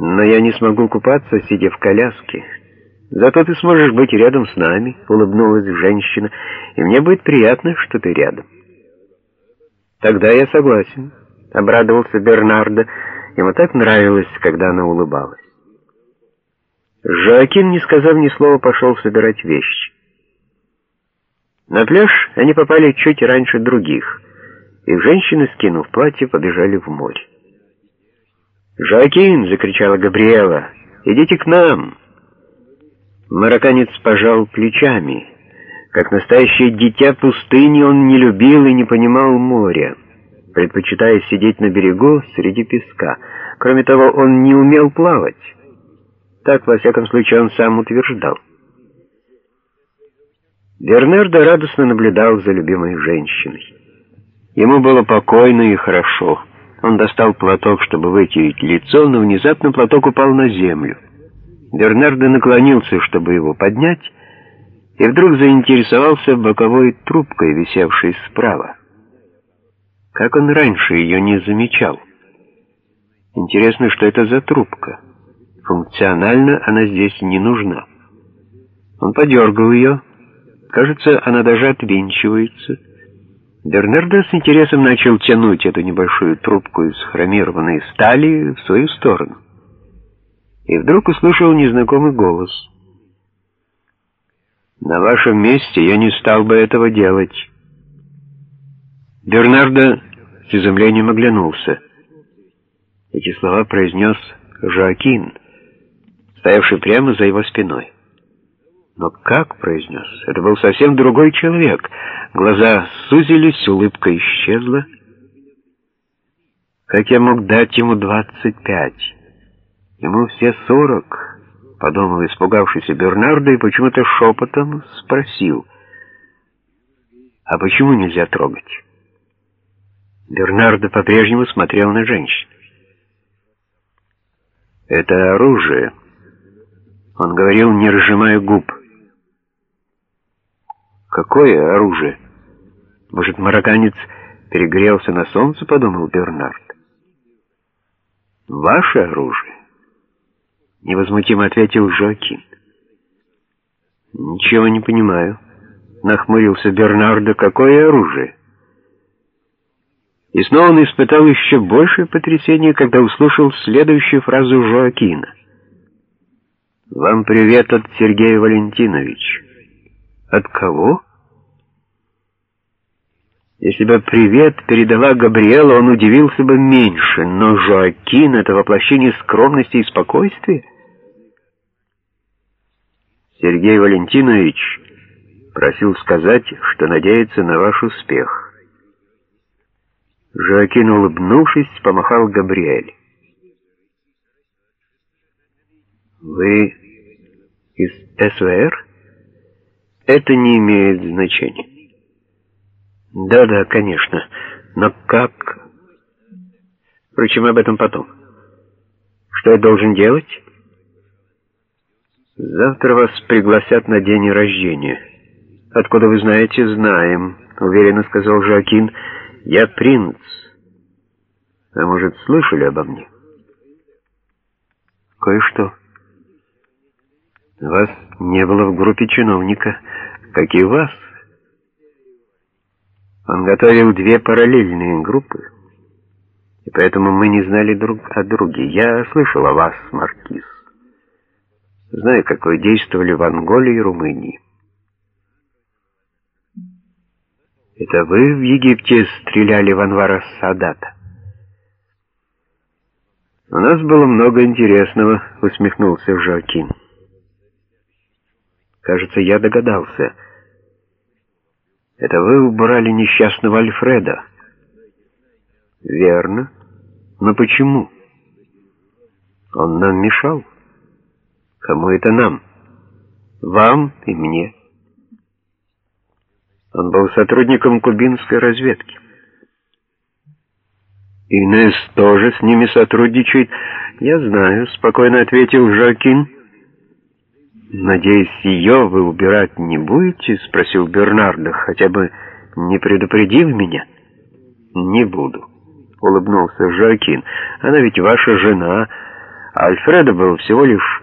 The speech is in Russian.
Но я не смогу купаться, сидя в коляске. Зато ты сможешь быть рядом с нами, улыбнулась женщина, и мне будет приятно, что ты рядом. Тогда я согласен, обрадовался Бернардо. Ему так нравилось, когда она улыбалась. Жоакин, не сказав ни слова, пошел собирать вещи. На пляж они попали чуть раньше других, и женщины, скинув платье, побежали в море. «Жоакин!» — закричала Габриэла. «Идите к нам!» Марокканец пожал плечами. Как настоящее дитя пустыни он не любил и не понимал моря, предпочитая сидеть на берегу среди песка. Кроме того, он не умел плавать. Так, во всяком случае, он сам утверждал. Бернардо радостно наблюдал за любимой женщиной. Ему было покойно и хорошо. Он достал платок, чтобы вытереть лицо, но внезапно платок упал на землю. Бернардо наклонился, чтобы его поднять, и вдруг заинтересовался боковой трубкой, висевшей справа. Как он раньше ее не замечал? Интересно, что это за трубка? Функционально она здесь не нужна. Он подергал ее. Кажется, она даже отвинчивается. Бернардо с интересом начал тянуть эту небольшую трубку из хромированной стали в свою сторону. И вдруг услышал незнакомый голос. «На вашем месте я не стал бы этого делать». Бернардо с изумлением оглянулся. Эти слова произнес Жоакин, стоявший прямо за его спиной. Но как произнес? Это был совсем другой человек. Глаза сузились, улыбка исчезла. Как я мог дать ему двадцать пять? Ему все сорок, подумал испугавшийся Бернардо и почему-то шепотом спросил. А почему нельзя трогать? Бернардо по-прежнему смотрел на женщину. «Это оружие», — он говорил, не разжимая губ. «Какое оружие? Может, марокканец перегрелся на солнце?» — подумал Бернард. «Ваше оружие?» — невозмутимо ответил Жоакин. «Ничего не понимаю», — нахмурился Бернардо. «Какое оружие?» И снова он испытал еще большее потрясение, когда услышал следующую фразу Жоакина. «Вам привет от Сергея Валентиновича». От кого? Если бы привет передала Габриэла, он удивился бы меньше, но Жоакин — это воплощение скромности и спокойствия. Сергей Валентинович просил сказать, что надеется на ваш успех. Жоакин, улыбнувшись, помахал Габриэль. «Вы из СВР?» Это не имеет значения. Да-да, конечно. Но как? Впрочем, об этом потом. Что я должен делать? Завтра вас пригласят на день рождения. Откуда вы знаете, знаем, уверенно сказал Жоакин. Я принц. А может, слышали обо мне? Кое-что. Вас не было в группе чиновника как и вас. Он готовил две параллельные группы, и поэтому мы не знали друг о друге. Я слышал о вас, Маркиз. Знаю, как вы действовали в Анголе и Румынии. Это вы в Египте стреляли в Анвара Садата? У нас было много интересного, усмехнулся Жоакин. Кажется, я догадался. Это вы убрали несчастного Альфреда? Верно. Но почему? Он нам мешал. Кому это нам? Вам и мне. Он был сотрудником кубинской разведки. Инесс тоже с ними сотрудничает. Я знаю, спокойно ответил Жакин. «Надеюсь, ее вы убирать не будете?» — спросил Бернардо, хотя бы не предупредив меня. «Не буду», — улыбнулся Жоакин. «Она ведь ваша жена, а Альфредо был всего лишь